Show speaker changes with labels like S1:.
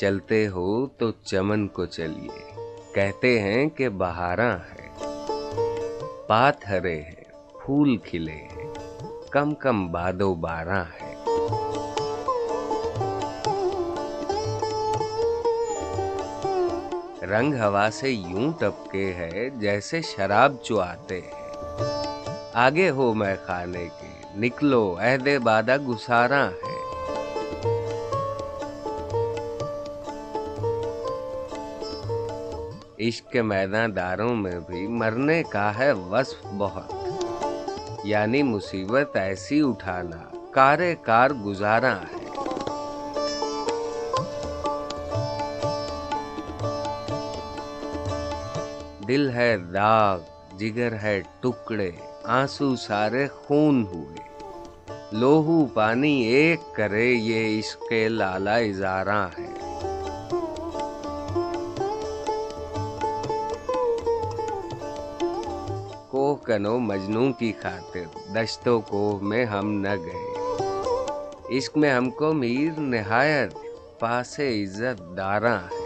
S1: چلتے ہو تو چمن کو چلیے۔ کہتے ہیں کہ بہاراں ہے۔ پات ہرے ہیں، پھول کھلے ہیں۔ کم کم بادو باراں ہے۔ رنگ ہوا سے یوں ٹپکے ہے جیسے شراب چواتے ہیں۔ آگے ہو میں خانے کے، نکلو، عہد بادہ گسارا ہے۔ عشق کے میدان داروں میں بھی مرنے کا ہے وصف بہت۔ یعنی مصیبت ایسی اٹھانا کار کار گزارا ہے۔ دل ہے داغ، جگر ہے ٹکڑے، آنسو سارے خون ہوئے۔ لوہو پانی ایک کرے، یہ عشق لالا اظہاراں ہے۔ کنو مجنو کی خاطر، دشتوں کوہ میں ہم نہ گئے۔ عشق میں ہم کو میر نہایت پاس عزت داراں ہے